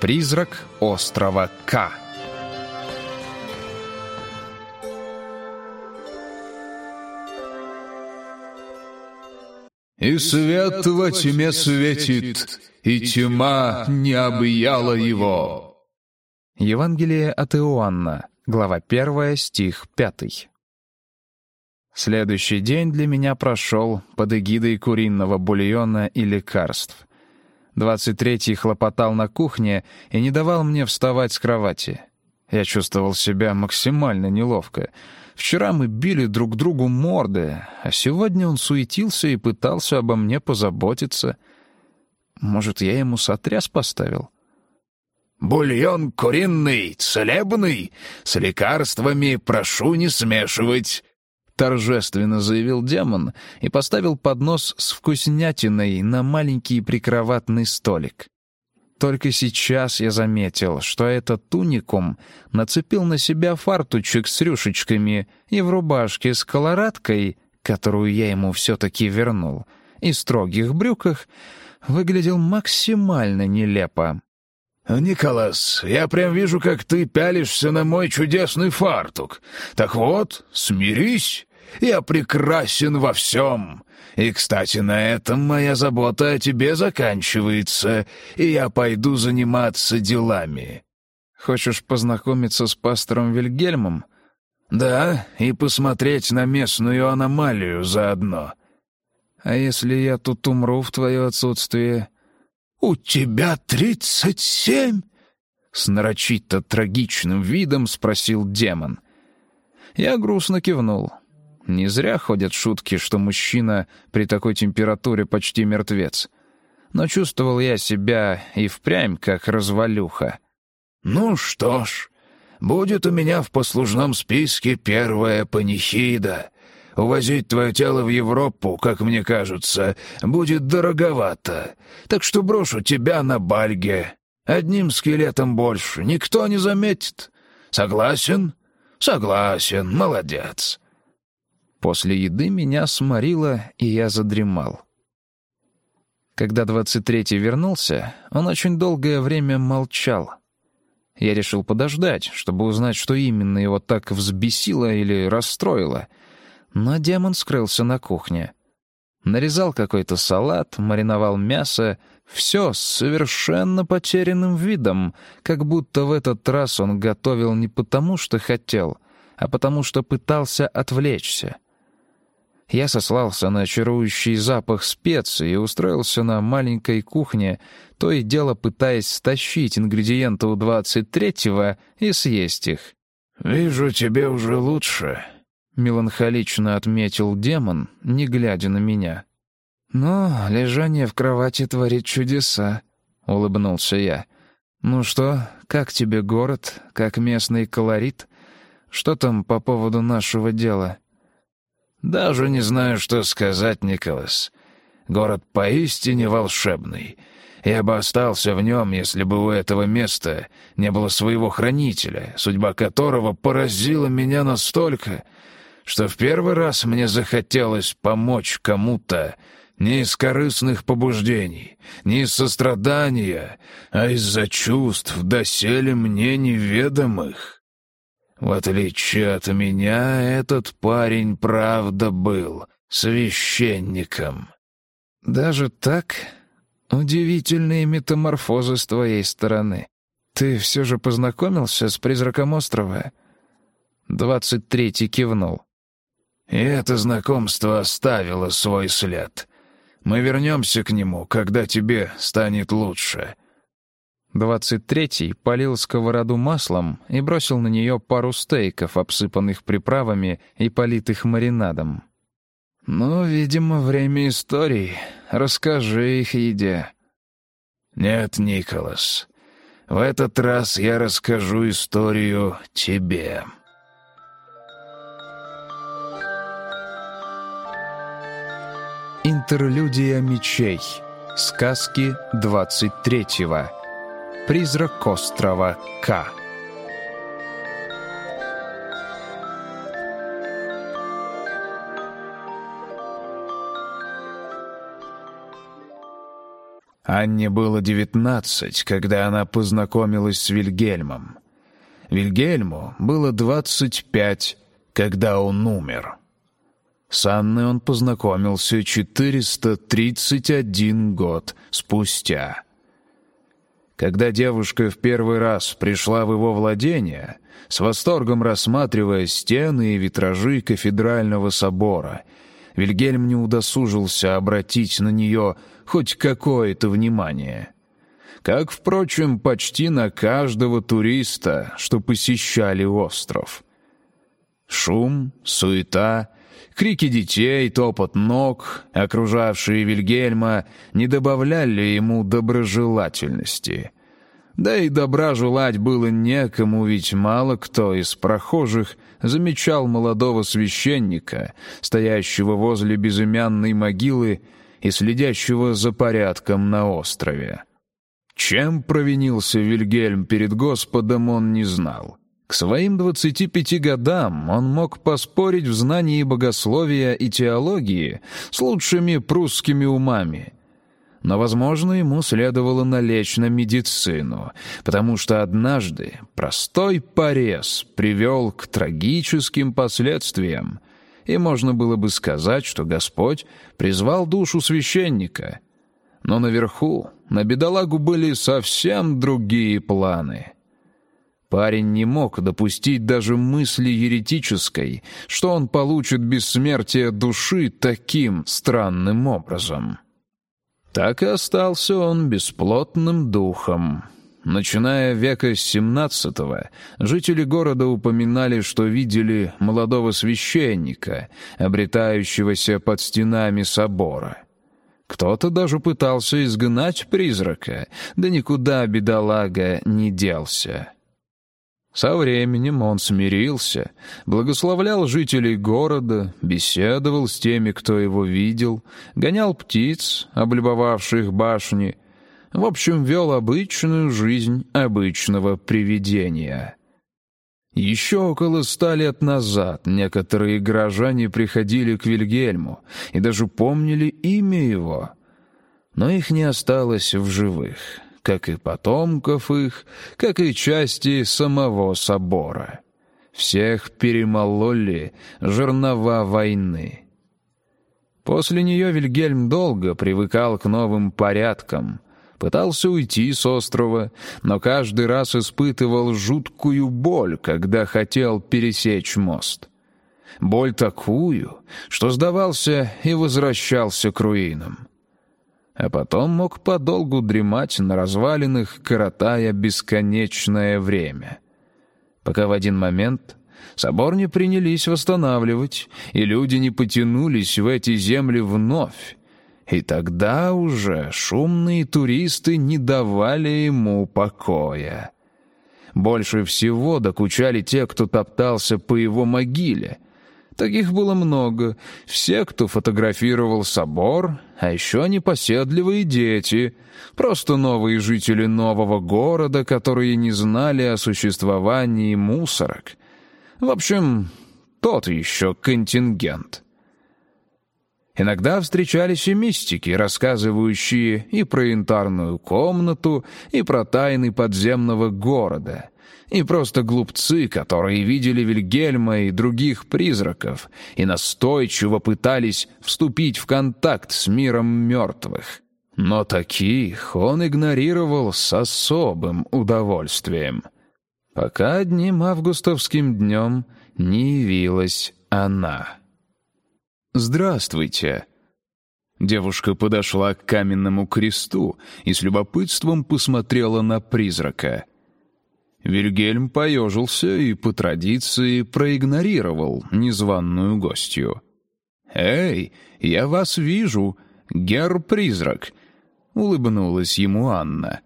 Призрак острова К. «И свет во тьме светит, и тьма не объяла его». Евангелие от Иоанна, глава 1, стих 5. Следующий день для меня прошел под эгидой куриного бульона и лекарств. Двадцать третий хлопотал на кухне и не давал мне вставать с кровати. Я чувствовал себя максимально неловко. Вчера мы били друг другу морды, а сегодня он суетился и пытался обо мне позаботиться. Может, я ему сотряс поставил? «Бульон куриный, целебный, с лекарствами прошу не смешивать», торжественно заявил демон и поставил поднос с вкуснятиной на маленький прикроватный столик. Только сейчас я заметил, что этот туникум нацепил на себя фартучек с рюшечками и в рубашке с колорадкой, которую я ему все-таки вернул, и строгих брюках, выглядел максимально нелепо. «Николас, я прям вижу, как ты пялишься на мой чудесный фартук. Так вот, смирись я прекрасен во всем. И, кстати, на этом моя забота о тебе заканчивается, и я пойду заниматься делами». «Хочешь познакомиться с пастором Вильгельмом?» «Да, и посмотреть на местную аномалию заодно». «А если я тут умру в твое отсутствие?» «У тебя тридцать семь?» С нарочито трагичным видом спросил демон. Я грустно кивнул. Не зря ходят шутки, что мужчина при такой температуре почти мертвец. Но чувствовал я себя и впрямь как развалюха. «Ну что ж, будет у меня в послужном списке первая панихида. Увозить твое тело в Европу, как мне кажется, будет дороговато. Так что брошу тебя на бальге. Одним скелетом больше никто не заметит. Согласен?» «Согласен, молодец». После еды меня сморило, и я задремал. Когда двадцать третий вернулся, он очень долгое время молчал. Я решил подождать, чтобы узнать, что именно его так взбесило или расстроило. Но демон скрылся на кухне. Нарезал какой-то салат, мариновал мясо, все с совершенно потерянным видом, как будто в этот раз он готовил не потому, что хотел, а потому что пытался отвлечься. Я сослался на чарующий запах специй и устроился на маленькой кухне, то и дело пытаясь стащить ингредиенты у двадцать третьего и съесть их. «Вижу, тебе уже лучше», — меланхолично отметил демон, не глядя на меня. «Но лежание в кровати творит чудеса», — улыбнулся я. «Ну что, как тебе город, как местный колорит? Что там по поводу нашего дела?» «Даже не знаю, что сказать, Николас. Город поистине волшебный. Я бы остался в нем, если бы у этого места не было своего хранителя, судьба которого поразила меня настолько, что в первый раз мне захотелось помочь кому-то не из корыстных побуждений, не из сострадания, а из-за чувств, доселе мне неведомых». В отличие от меня, этот парень правда был священником. Даже так? Удивительные метаморфозы с твоей стороны. Ты все же познакомился с призраком острова? Двадцать третий кивнул. И это знакомство оставило свой след. Мы вернемся к нему, когда тебе станет лучше. Двадцать третий полил сковороду маслом и бросил на нее пару стейков, обсыпанных приправами и политых маринадом. «Ну, видимо, время историй. Расскажи их еде». «Нет, Николас, в этот раз я расскажу историю тебе». Интерлюдия мечей. Сказки двадцать третьего. Призрак острова К. Анне было девятнадцать, когда она познакомилась с Вильгельмом. Вильгельму было двадцать пять, когда он умер. С Анной он познакомился 431 год спустя. Когда девушка в первый раз пришла в его владение, с восторгом рассматривая стены и витражи кафедрального собора, Вильгельм не удосужился обратить на нее хоть какое-то внимание. Как, впрочем, почти на каждого туриста, что посещали остров. Шум, суета — Крики детей, топот ног, окружавшие Вильгельма, не добавляли ему доброжелательности. Да и добра желать было некому, ведь мало кто из прохожих замечал молодого священника, стоящего возле безымянной могилы и следящего за порядком на острове. Чем провинился Вильгельм перед Господом, он не знал. К своим 25 годам он мог поспорить в знании богословия и теологии с лучшими прусскими умами. Но, возможно, ему следовало налечь на медицину, потому что однажды простой порез привел к трагическим последствиям, и можно было бы сказать, что Господь призвал душу священника. Но наверху на бедолагу были совсем другие планы — Парень не мог допустить даже мысли еретической, что он получит бессмертие души таким странным образом. Так и остался он бесплотным духом. Начиная века XVII, жители города упоминали, что видели молодого священника, обретающегося под стенами собора. Кто-то даже пытался изгнать призрака, да никуда бедолага не делся. Со временем он смирился, благословлял жителей города, беседовал с теми, кто его видел, гонял птиц, облюбовавших башни, в общем, вел обычную жизнь обычного привидения. Еще около ста лет назад некоторые горожане приходили к Вильгельму и даже помнили имя его, но их не осталось в живых как и потомков их, как и части самого собора. Всех перемололи жернова войны. После нее Вильгельм долго привыкал к новым порядкам, пытался уйти с острова, но каждый раз испытывал жуткую боль, когда хотел пересечь мост. Боль такую, что сдавался и возвращался к руинам а потом мог подолгу дремать на развалинах, коротая бесконечное время. Пока в один момент собор не принялись восстанавливать, и люди не потянулись в эти земли вновь, и тогда уже шумные туристы не давали ему покоя. Больше всего докучали те, кто топтался по его могиле — Таких было много. Все, кто фотографировал собор, а еще непоседливые дети. Просто новые жители нового города, которые не знали о существовании мусорок. В общем, тот еще контингент. Иногда встречались и мистики, рассказывающие и про янтарную комнату, и про тайны подземного города — и просто глупцы, которые видели Вильгельма и других призраков и настойчиво пытались вступить в контакт с миром мертвых. Но таких он игнорировал с особым удовольствием. Пока одним августовским днем не явилась она. «Здравствуйте!» Девушка подошла к каменному кресту и с любопытством посмотрела на призрака. Вильгельм поежился и по традиции проигнорировал незваную гостью. «Эй, я вас вижу, гер-призрак!» — улыбнулась ему Анна.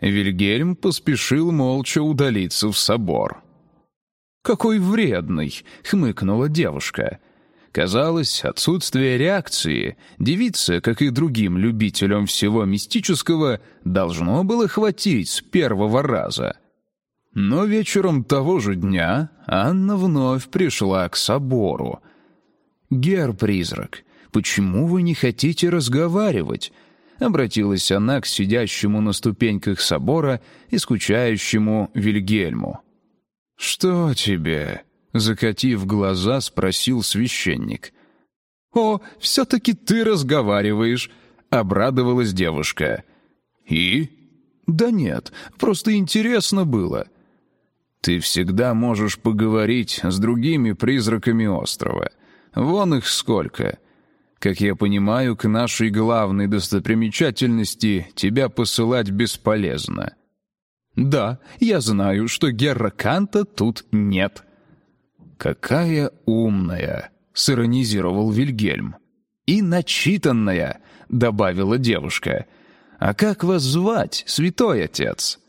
Вильгельм поспешил молча удалиться в собор. «Какой вредный!» — хмыкнула девушка. Казалось, отсутствие реакции девице, как и другим любителям всего мистического, должно было хватить с первого раза — но вечером того же дня Анна вновь пришла к собору. «Гер-призрак, почему вы не хотите разговаривать? — обратилась она к сидящему на ступеньках собора и скучающему Вильгельму. «Что тебе?» — закатив глаза, спросил священник. «О, все-таки ты разговариваешь!» — обрадовалась девушка. «И?» «Да нет, просто интересно было». «Ты всегда можешь поговорить с другими призраками острова. Вон их сколько. Как я понимаю, к нашей главной достопримечательности тебя посылать бесполезно». «Да, я знаю, что Герра Канта тут нет». «Какая умная!» — сиронизировал Вильгельм. «И начитанная!» — добавила девушка. «А как вас звать, святой отец?»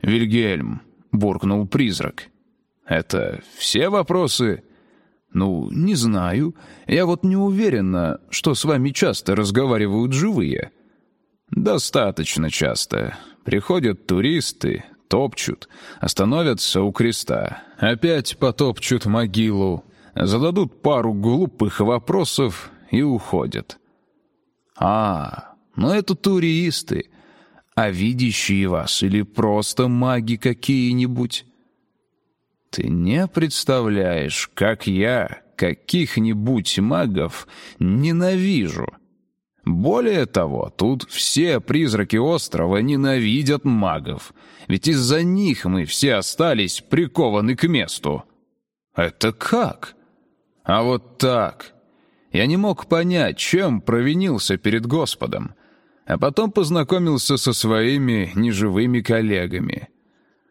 «Вильгельм», — буркнул призрак. «Это все вопросы?» «Ну, не знаю. Я вот не уверена, что с вами часто разговаривают живые». «Достаточно часто. Приходят туристы, топчут, остановятся у креста, опять потопчут могилу, зададут пару глупых вопросов и уходят». «А, ну это туристы. А видящие вас или просто маги какие-нибудь?» Ты не представляешь, как я каких-нибудь магов ненавижу. Более того, тут все призраки острова ненавидят магов, ведь из-за них мы все остались прикованы к месту. Это как? А вот так. Я не мог понять, чем провинился перед Господом, а потом познакомился со своими неживыми коллегами.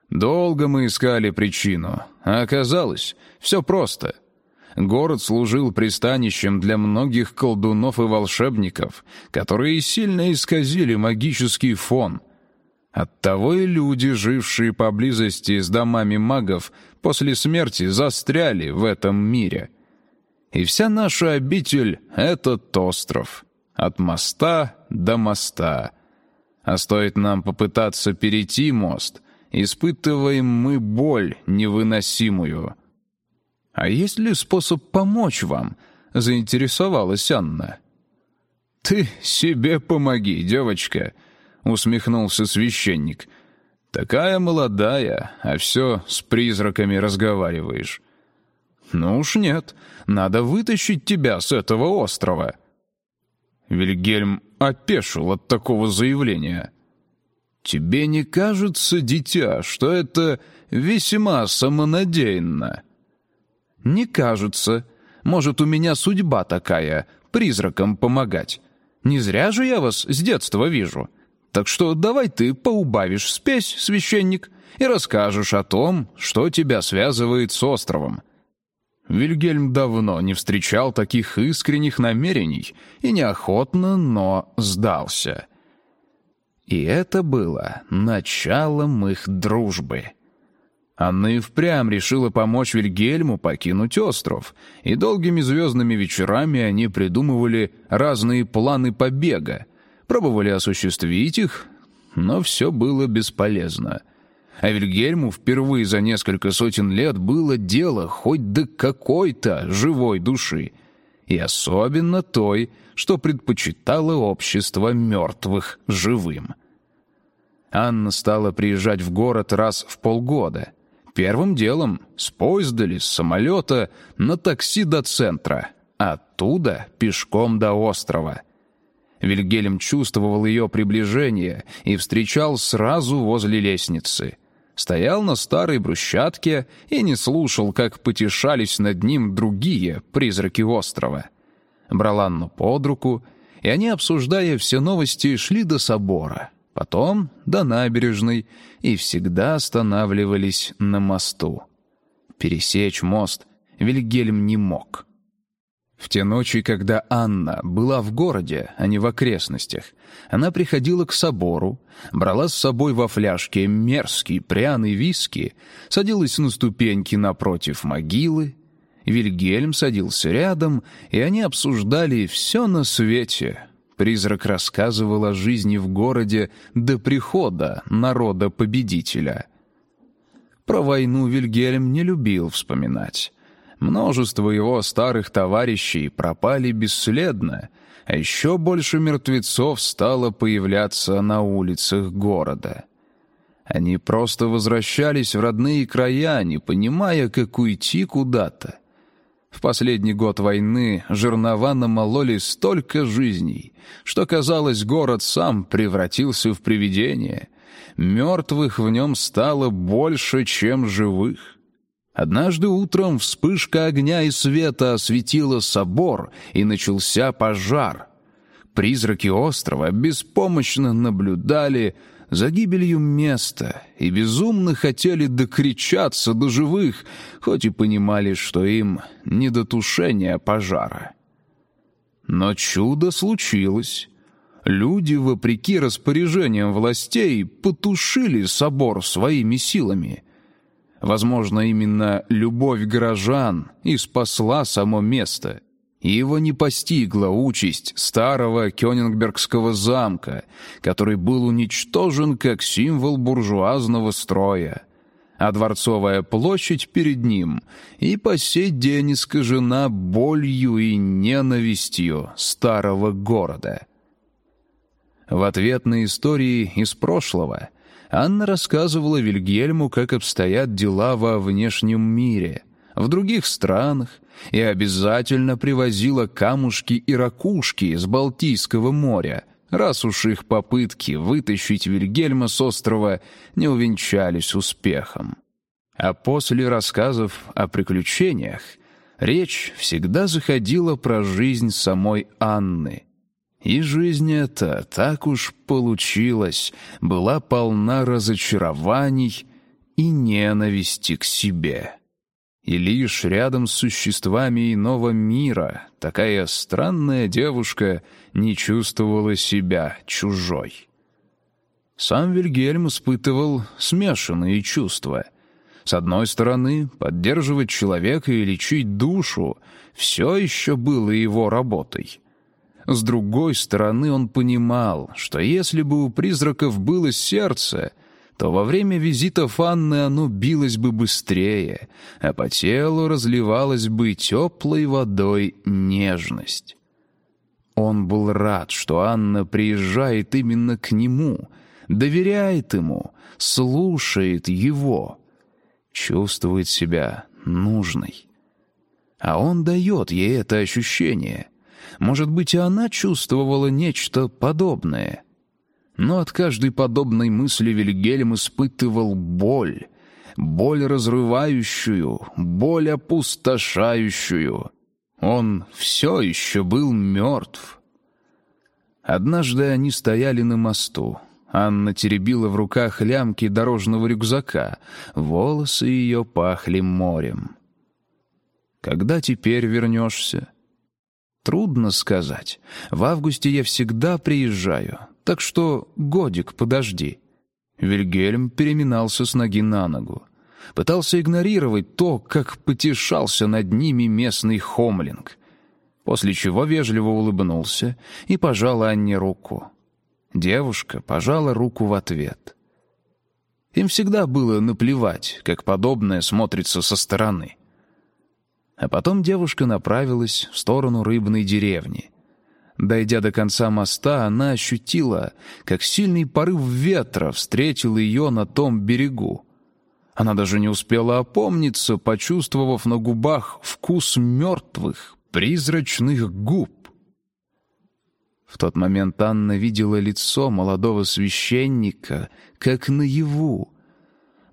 Долго мы искали причину, а оказалось, все просто. Город служил пристанищем для многих колдунов и волшебников, которые сильно исказили магический фон. Оттого и люди, жившие поблизости с домами магов, после смерти застряли в этом мире. И вся наша обитель — этот остров. От моста до моста. А стоит нам попытаться перейти мост — испытываем мы боль невыносимую. «А есть ли способ помочь вам?» — заинтересовалась Анна. «Ты себе помоги, девочка», — усмехнулся священник. «Такая молодая, а все с призраками разговариваешь». «Ну уж нет, надо вытащить тебя с этого острова». Вильгельм опешил от такого заявления. «Тебе не кажется, дитя, что это весьма самонадеянно?» «Не кажется. Может, у меня судьба такая, призракам помогать. Не зря же я вас с детства вижу. Так что давай ты поубавишь спесь, священник, и расскажешь о том, что тебя связывает с островом». Вильгельм давно не встречал таких искренних намерений и неохотно, но сдался. И это было началом их дружбы. Анна и впрямь решила помочь Вильгельму покинуть остров, и долгими звездными вечерами они придумывали разные планы побега, пробовали осуществить их, но все было бесполезно. А Вильгельму впервые за несколько сотен лет было дело хоть до какой-то живой души, и особенно той, что предпочитала общество мертвых живым. Анна стала приезжать в город раз в полгода. Первым делом с поезда или с самолета на такси до центра, оттуда пешком до острова. Вильгельм чувствовал ее приближение и встречал сразу возле лестницы. Стоял на старой брусчатке и не слушал, как потешались над ним другие призраки острова. Брал Анну под руку, и они, обсуждая все новости, шли до собора — потом до набережной и всегда останавливались на мосту. Пересечь мост Вильгельм не мог. В те ночи, когда Анна была в городе, а не в окрестностях, она приходила к собору, брала с собой во фляжке мерзкий пряный виски, садилась на ступеньки напротив могилы, Вильгельм садился рядом, и они обсуждали все на свете, Призрак рассказывал о жизни в городе до прихода народа-победителя. Про войну Вильгельм не любил вспоминать. Множество его старых товарищей пропали бесследно, а еще больше мертвецов стало появляться на улицах города. Они просто возвращались в родные края, не понимая, как уйти куда-то. В последний год войны жернова намололи столько жизней, что, казалось, город сам превратился в привидение. Мертвых в нем стало больше, чем живых. Однажды утром вспышка огня и света осветила собор, и начался пожар. Призраки острова беспомощно наблюдали за гибелью места и безумно хотели докричаться до живых, хоть и понимали, что им не до тушения пожара. Но чудо случилось. Люди, вопреки распоряжениям властей, потушили собор своими силами. Возможно, именно любовь горожан и спасла само место — его не постигла участь старого Кёнингбергского замка, который был уничтожен как символ буржуазного строя, а Дворцовая площадь перед ним и по сей день искажена болью и ненавистью старого города. В ответ на истории из прошлого Анна рассказывала Вильгельму, как обстоят дела во внешнем мире, в других странах, и обязательно привозила камушки и ракушки из Балтийского моря, раз уж их попытки вытащить Вильгельма с острова не увенчались успехом. А после рассказов о приключениях речь всегда заходила про жизнь самой Анны. И жизнь эта, так уж получилась, была полна разочарований и ненависти к себе. И лишь рядом с существами иного мира такая странная девушка не чувствовала себя чужой. Сам Вильгельм испытывал смешанные чувства. С одной стороны, поддерживать человека и лечить душу все еще было его работой. С другой стороны, он понимал, что если бы у призраков было сердце, то во время визита Фанны оно билось бы быстрее, а по телу разливалась бы теплой водой нежность. Он был рад, что Анна приезжает именно к нему, доверяет ему, слушает его, чувствует себя нужной. А он дает ей это ощущение. Может быть, и она чувствовала нечто подобное — но от каждой подобной мысли Вильгельм испытывал боль. Боль разрывающую, боль опустошающую. Он все еще был мертв. Однажды они стояли на мосту. Анна теребила в руках лямки дорожного рюкзака. Волосы ее пахли морем. «Когда теперь вернешься?» «Трудно сказать. В августе я всегда приезжаю так что годик подожди». Вильгельм переминался с ноги на ногу. Пытался игнорировать то, как потешался над ними местный хомлинг. После чего вежливо улыбнулся и пожал Анне руку. Девушка пожала руку в ответ. Им всегда было наплевать, как подобное смотрится со стороны. А потом девушка направилась в сторону рыбной деревни — Дойдя до конца моста, она ощутила, как сильный порыв ветра встретил ее на том берегу. Она даже не успела опомниться, почувствовав на губах вкус мертвых, призрачных губ. В тот момент Анна видела лицо молодого священника, как наяву.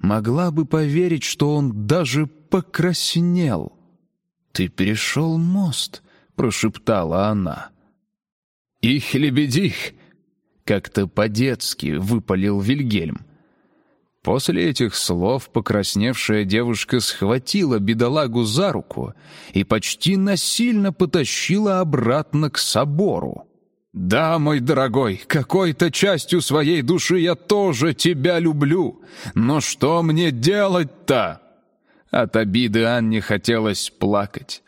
Могла бы поверить, что он даже покраснел. «Ты перешел мост», — прошептала она. «Их лебедих!» — как-то по-детски выпалил Вильгельм. После этих слов покрасневшая девушка схватила бедолагу за руку и почти насильно потащила обратно к собору. «Да, мой дорогой, какой-то частью своей души я тоже тебя люблю, но что мне делать-то?» От обиды Анне хотелось плакать.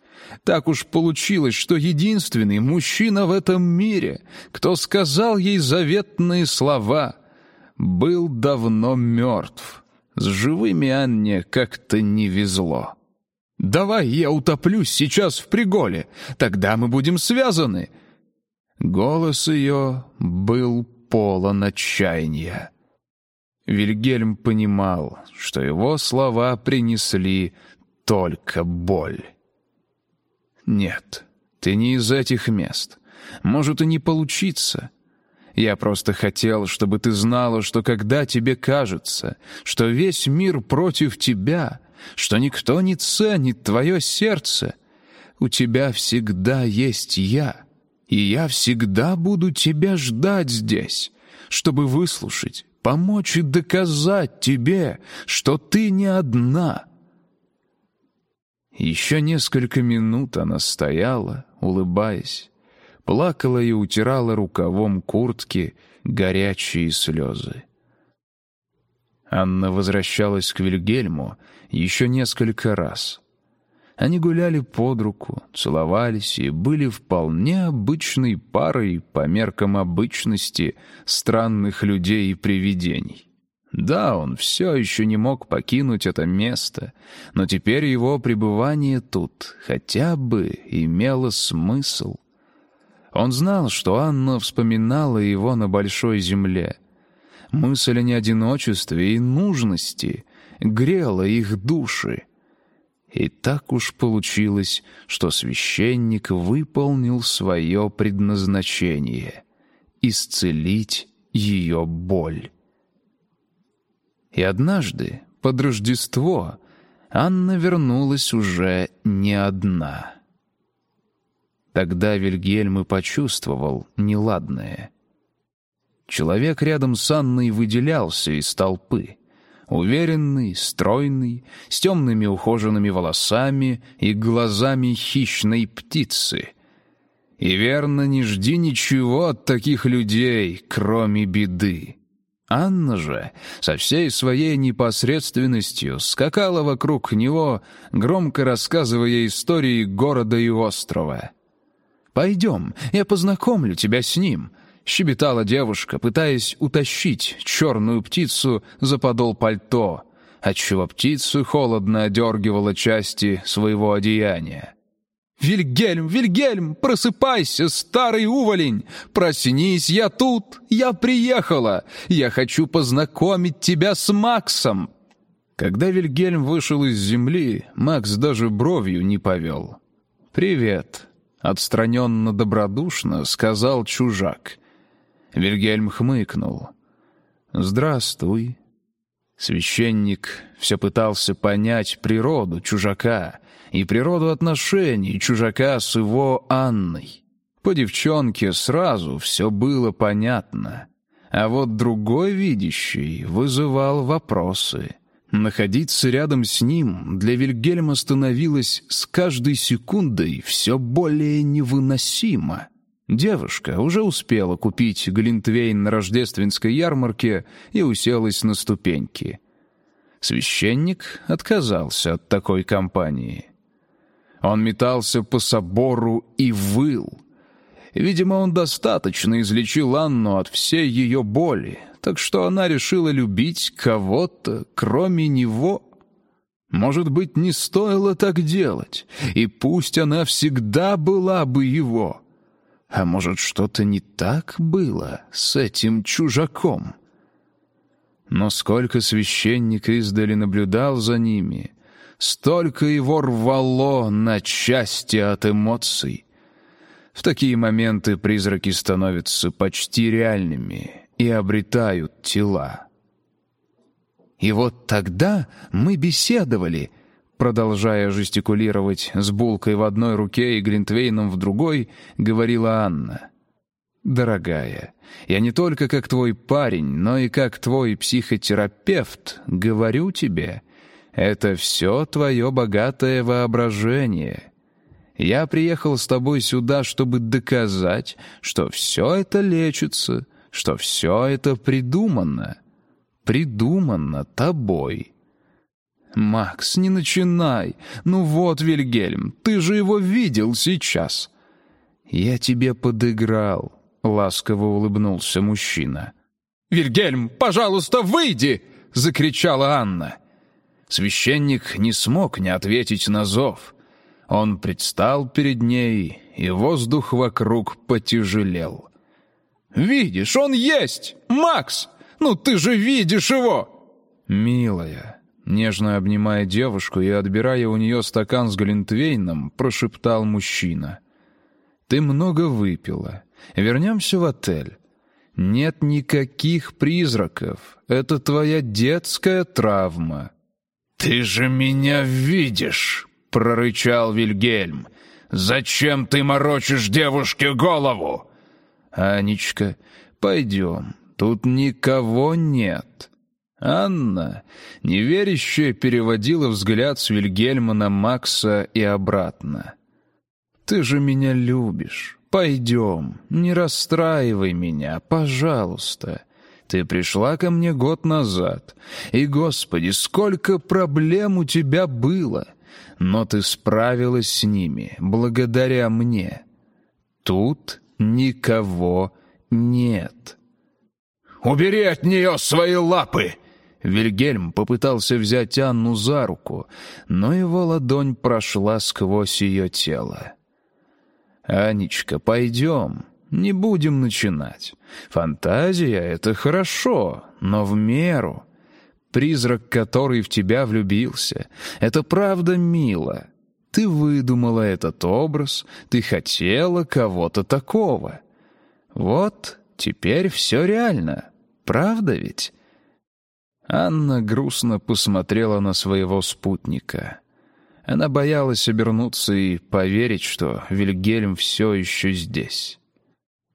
Так уж получилось, что единственный мужчина в этом мире, кто сказал ей заветные слова, был давно мертв. С живыми Анне как-то не везло. Давай я утоплюсь сейчас в приголе, тогда мы будем связаны». Голос ее был полон отчаяния. Вильгельм понимал, что его слова принесли только боль. «Нет, ты не из этих мест. Может и не получиться. Я просто хотел, чтобы ты знала, что когда тебе кажется, что весь мир против тебя, что никто не ценит твое сердце, у тебя всегда есть я, и я всегда буду тебя ждать здесь, чтобы выслушать, помочь и доказать тебе, что ты не одна». Еще несколько минут она стояла, улыбаясь, плакала и утирала рукавом куртки горячие слезы. Анна возвращалась к Вильгельму еще несколько раз. Они гуляли под руку, целовались и были вполне обычной парой по меркам обычности странных людей и привидений. Да, он все еще не мог покинуть это место, но теперь его пребывание тут хотя бы имело смысл. Он знал, что Анна вспоминала его на большой земле. Мысль о неодиночестве и нужности грела их души. И так уж получилось, что священник выполнил свое предназначение — исцелить ее боль. И однажды, под Рождество, Анна вернулась уже не одна. Тогда Вильгельм и почувствовал неладное. Человек рядом с Анной выделялся из толпы. Уверенный, стройный, с темными ухоженными волосами и глазами хищной птицы. И верно, не жди ничего от таких людей, кроме беды. Анна же со всей своей непосредственностью скакала вокруг него, громко рассказывая истории города и острова. «Пойдем, я познакомлю тебя с ним», — щебетала девушка, пытаясь утащить черную птицу за подол пальто, отчего птицу холодно одергивала части своего одеяния. «Вильгельм, Вильгельм, просыпайся, старый уволень! Проснись, я тут, я приехала! Я хочу познакомить тебя с Максом!» Когда Вильгельм вышел из земли, Макс даже бровью не повел. «Привет», — отстраненно-добродушно сказал чужак. Вильгельм хмыкнул. «Здравствуй». Священник все пытался понять природу чужака — и природу отношений чужака с его Анной. По девчонке сразу все было понятно. А вот другой видящий вызывал вопросы. Находиться рядом с ним для Вильгельма становилось с каждой секундой все более невыносимо. Девушка уже успела купить глинтвейн на рождественской ярмарке и уселась на ступеньки. Священник отказался от такой компании. Он метался по собору и выл. Видимо, он достаточно излечил Анну от всей ее боли, так что она решила любить кого-то, кроме него. Может быть, не стоило так делать, и пусть она всегда была бы его. А может, что-то не так было с этим чужаком? Но сколько священник издали наблюдал за ними, Столько его рвало на части от эмоций. В такие моменты призраки становятся почти реальными и обретают тела. И вот тогда мы беседовали, продолжая жестикулировать с булкой в одной руке и глинтвейном в другой, говорила Анна. «Дорогая, я не только как твой парень, но и как твой психотерапевт говорю тебе, это все твое богатое воображение. Я приехал с тобой сюда, чтобы доказать, что все это лечится, что все это придумано. Придумано тобой. «Макс, не начинай! Ну вот, Вильгельм, ты же его видел сейчас!» «Я тебе подыграл», — ласково улыбнулся мужчина. «Вильгельм, пожалуйста, выйди!» — закричала Анна. Священник не смог не ответить на зов. Он предстал перед ней, и воздух вокруг потяжелел. «Видишь, он есть! Макс! Ну ты же видишь его!» «Милая», нежно обнимая девушку и отбирая у нее стакан с глинтвейном, прошептал мужчина. «Ты много выпила. Вернемся в отель. Нет никаких призраков. Это твоя детская травма». «Ты же меня видишь!» — прорычал Вильгельм. «Зачем ты морочишь девушке голову?» «Анечка, пойдем, тут никого нет». Анна, неверящая, переводила взгляд с Вильгельма на Макса и обратно. «Ты же меня любишь. Пойдем, не расстраивай меня, пожалуйста. Ты пришла ко мне год назад, и, Господи, сколько проблем у тебя было, но ты справилась с ними благодаря мне. Тут никого нет». «Убери от нее свои лапы!» Вильгельм попытался взять Анну за руку, но его ладонь прошла сквозь ее тело. «Анечка, пойдем, не будем начинать. Фантазия — это хорошо, но в меру. Призрак, который в тебя влюбился, — это правда мило. Ты выдумала этот образ, ты хотела кого-то такого. Вот теперь все реально, правда ведь?» Анна грустно посмотрела на своего спутника. Она боялась обернуться и поверить, что Вильгельм все еще здесь.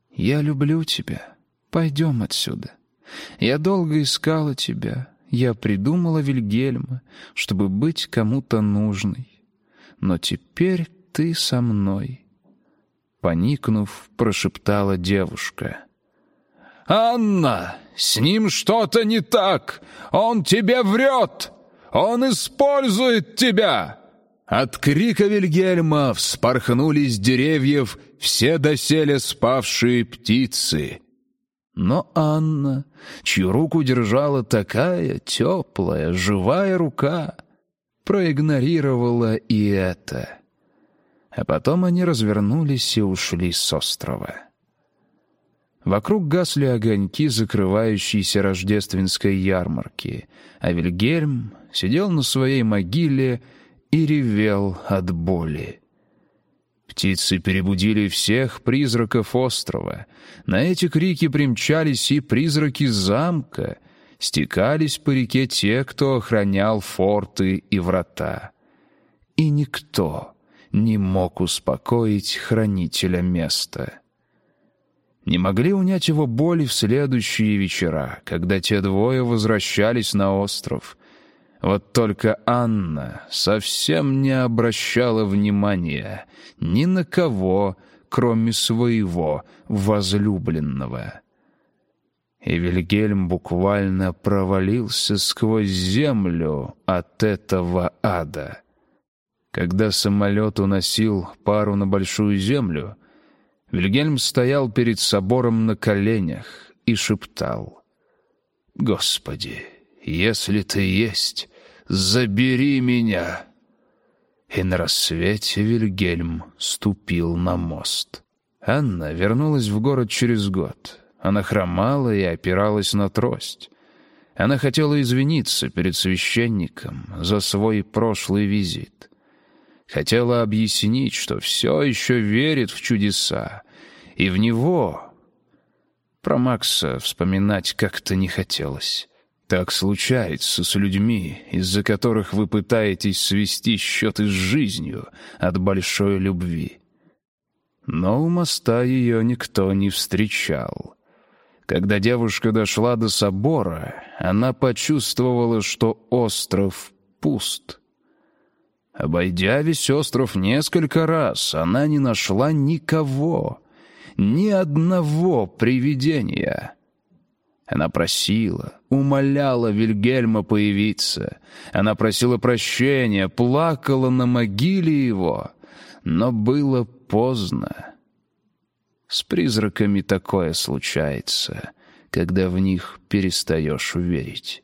«Я люблю тебя. Пойдем отсюда. Я долго искала тебя. Я придумала Вильгельма, чтобы быть кому-то нужной. Но теперь ты со мной». Поникнув, прошептала девушка. «Анна, с ним что-то не так! Он тебе врет! Он использует тебя!» От крика Вильгельма вспорхнули с деревьев все доселе спавшие птицы. Но Анна, чью руку держала такая теплая, живая рука, проигнорировала и это. А потом они развернулись и ушли с острова. Вокруг гасли огоньки закрывающейся рождественской ярмарки, а Вильгельм сидел на своей могиле и ревел от боли. Птицы перебудили всех призраков острова. На эти крики примчались и призраки замка. Стекались по реке те, кто охранял форты и врата. И никто не мог успокоить хранителя места. Не могли унять его боли в следующие вечера, когда те двое возвращались на остров. Вот только Анна совсем не обращала внимания ни на кого, кроме своего возлюбленного. И Вильгельм буквально провалился сквозь землю от этого ада. Когда самолет уносил пару на большую землю — Вильгельм стоял перед собором на коленях и шептал. «Господи, если ты есть, забери меня!» И на рассвете Вильгельм ступил на мост. Анна вернулась в город через год. Она хромала и опиралась на трость. Она хотела извиниться перед священником за свой прошлый визит. Хотела объяснить, что все еще верит в чудеса, и в него... Про Макса вспоминать как-то не хотелось. Так случается с людьми, из-за которых вы пытаетесь свести счеты с жизнью от большой любви. Но у моста ее никто не встречал. Когда девушка дошла до собора, она почувствовала, что остров пуст — Обойдя весь остров несколько раз, она не нашла никого, ни одного привидения. Она просила, умоляла Вильгельма появиться. Она просила прощения, плакала на могиле его, но было поздно. С призраками такое случается, когда в них перестаешь верить.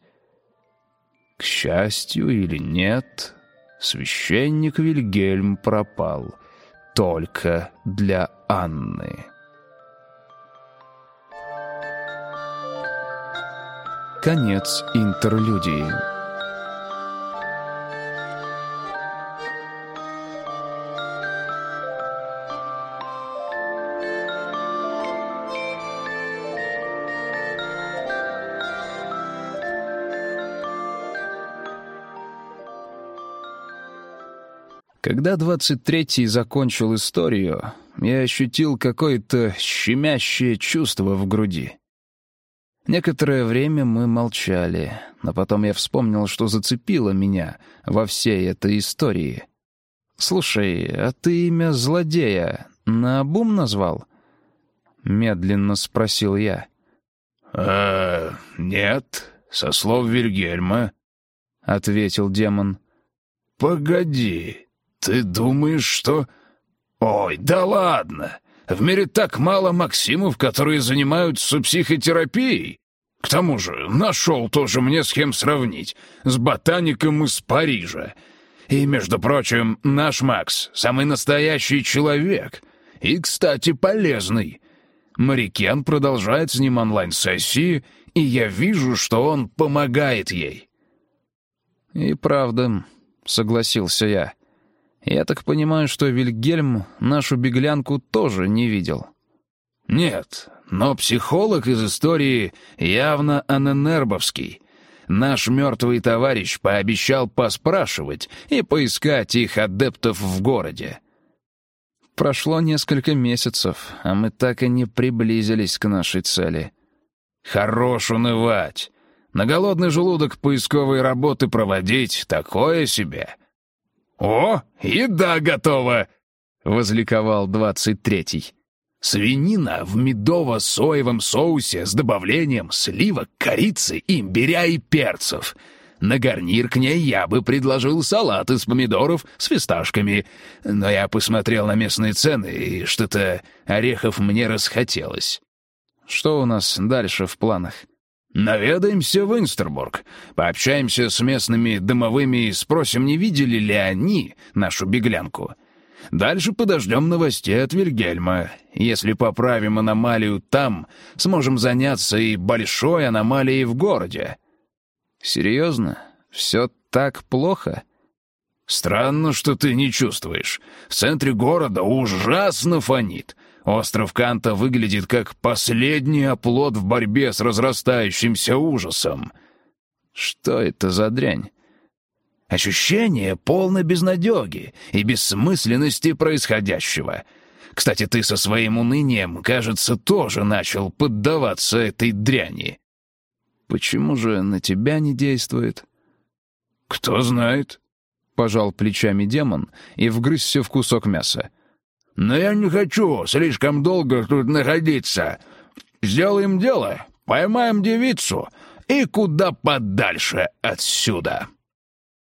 К счастью или нет, священник Вильгельм пропал только для Анны. Конец интерлюдии. Когда двадцать третий закончил историю, я ощутил какое-то щемящее чувство в груди. Некоторое время мы молчали, но потом я вспомнил, что зацепило меня во всей этой истории. «Слушай, а ты имя злодея наобум назвал?» Медленно спросил я. «Э, нет, со слов Вильгельма», — ответил демон. «Погоди, «Ты думаешь, что...» «Ой, да ладно! В мире так мало Максимов, которые занимаются психотерапией. К тому же нашел тоже мне с кем сравнить. С ботаником из Парижа. И, между прочим, наш Макс — самый настоящий человек. И, кстати, полезный. Марикен продолжает с ним онлайн-сессии, и я вижу, что он помогает ей». «И правда», — согласился я. Я так понимаю, что Вильгельм нашу беглянку тоже не видел. Нет, но психолог из истории явно аненербовский. Наш мертвый товарищ пообещал поспрашивать и поискать их адептов в городе. Прошло несколько месяцев, а мы так и не приблизились к нашей цели. Хорош унывать. На голодный желудок поисковые работы проводить — такое себе. «О, еда готова!» — возликовал двадцать третий. «Свинина в медово-соевом соусе с добавлением сливок, корицы, имбиря и перцев. На гарнир к ней я бы предложил салат из помидоров с фисташками, но я посмотрел на местные цены, и что-то орехов мне расхотелось». «Что у нас дальше в планах?» Наведаемся в Инстербург, пообщаемся с местными домовыми и спросим, не видели ли они нашу беглянку. Дальше подождем новостей от Вильгельма. Если поправим аномалию там, сможем заняться и большой аномалией в городе». «Серьезно? Все так плохо?» «Странно, что ты не чувствуешь. В центре города ужасно фонит. Остров Канта выглядит как последний оплот в борьбе с разрастающимся ужасом. Что это за дрянь? Ощущение полной безнадеги и бессмысленности происходящего. Кстати, ты со своим унынием, кажется, тоже начал поддаваться этой дряни. Почему же на тебя не действует? Кто знает. Пожал плечами демон и вгрызся в кусок мяса. Но я не хочу слишком долго тут находиться. Сделаем дело, поймаем девицу и куда подальше отсюда».